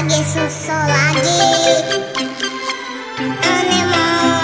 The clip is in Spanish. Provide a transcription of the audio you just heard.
solagi susu lagi Ini mau